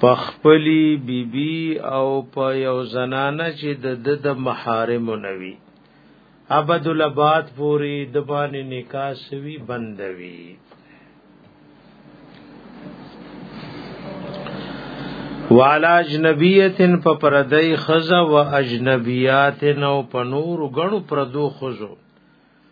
پخپلی بیبي بی او په یو زنانه چې د د محارم نوي ابد الاباد پوری د باندې نکاح سوي بندوي والا اجنبیتن په پردی خزا و اجنبیاتن او په نور غړو پردو خزو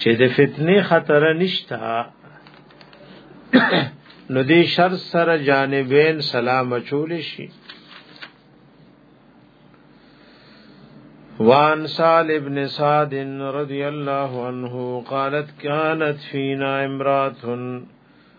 چې د فتنې خطر نشتا نو دې شر سره جانبین سلام چول شي وان سال ابن سعد رضی الله عنه قالت كانت فينا امراه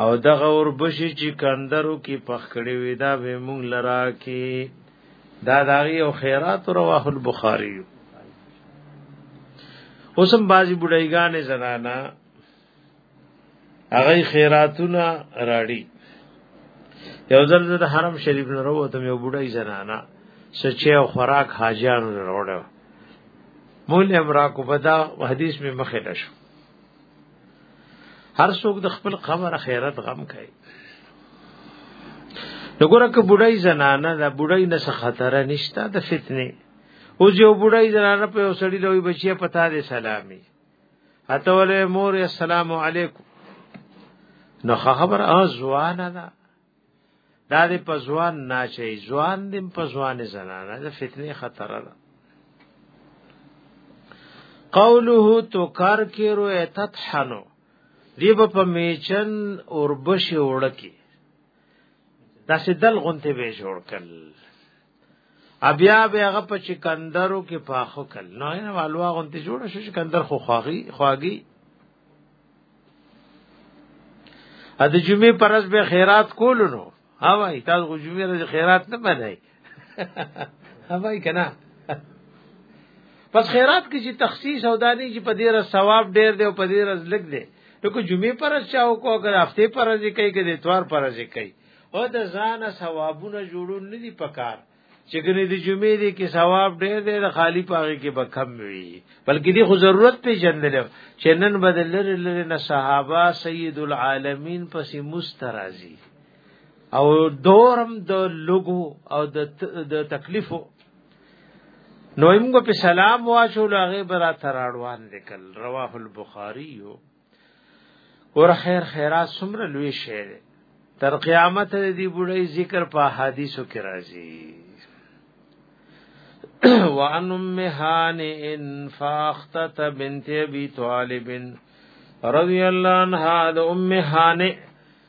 او دغه اور بشي چې کندرو کې پخ کړي وي دا به مونږ لرا کې دا داغي او خیرات رواه البخاری اوسم بازي بډایګانې زنانا هغه خیراتونه راړي یو ځل د حرم شریف نه وروته یو بډای زنانا سچې او خوراک حاجیانو وروړو مول امرا کو پدا حدیث می مخه لشو هر څوک د خپل قبر خیرت غم کوي وګوره که بډای زنانه دا بډای نه څه خطر نشته د فتنه او جو بډای زنانه په وسړی دوی بچی پتا دې سلامي اته ولې مور السلام علیکم نو خبر ازوانه ده دا دې په ځوان نه چي ځوان دې په ځوان زنانه د فتنې خطر ده قوله تکرکر تطحنو دی په میچن اوربش وړکی دا سدل غونته به جوړ کړل بیا به هغه په چکندرو کې پاخو کل نو نه والوا غونتی جوړ شو چکندر خو خواغي خواغي ا د جمعې پرز به خیرات کول نو ها وای تاسو خو جمعې ورځ خیرات نه منئ ها وای کنه پس خیرات کې چې تخصیص او دانی چې په دې را ثواب ډیر دی او په دې را لګ دی نو کو جمعې پرز چاو کو اگر هفته پرز کوي کې د اتوار پرز کوي او د ځان ثوابونه جوړون نه دي پکار چې ګنې د جمعې دې کې ثواب ډېر دی د خالی پاغي کې به کم وي بلکې دې خو ضرورت په جندل چې نن بدل لري لري نه صحابه سید العالمین پسې مسترازي او دورم د دا لګو او د دا تکلیفو نو موږ په سلام واچو لاغه برا تراړوان لیکل رواه البخاری ور خیر خیرات سمره لوی شی دی تر قیامت دی بډای ذکر په حدیثو کې راځي وعن ام هانئ فاختت بنت ابي طالب رضی الله عنها د ام هانئ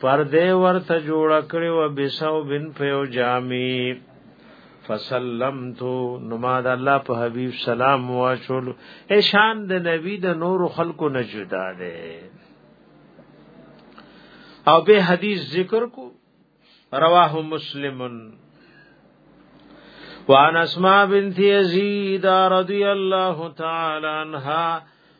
پرده ورته جوړ کړی و بسو بن پیو جامی فسلمتو نما د الله په حبیب سلام واشول ایشان د نبی د نور خلقو نه جدا ده او به حدیث ذکر کو رواه مسلمن وعن اسماء بنت يزيد رضي الله تعالى عنها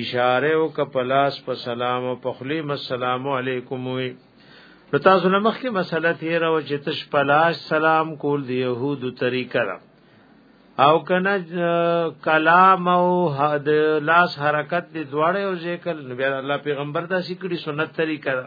اشاره او کپلاس په سلام او په خلی مسالم علیکم وی نو تاسو نه مخکې مسله تیر او چې تش پلاس سلام کول دی يهودو طریقه را او کنه کلام او حد لاس حرکت دی دواړه او ذکر نبی الله پیغمبر دا سکړي سنت طریقه را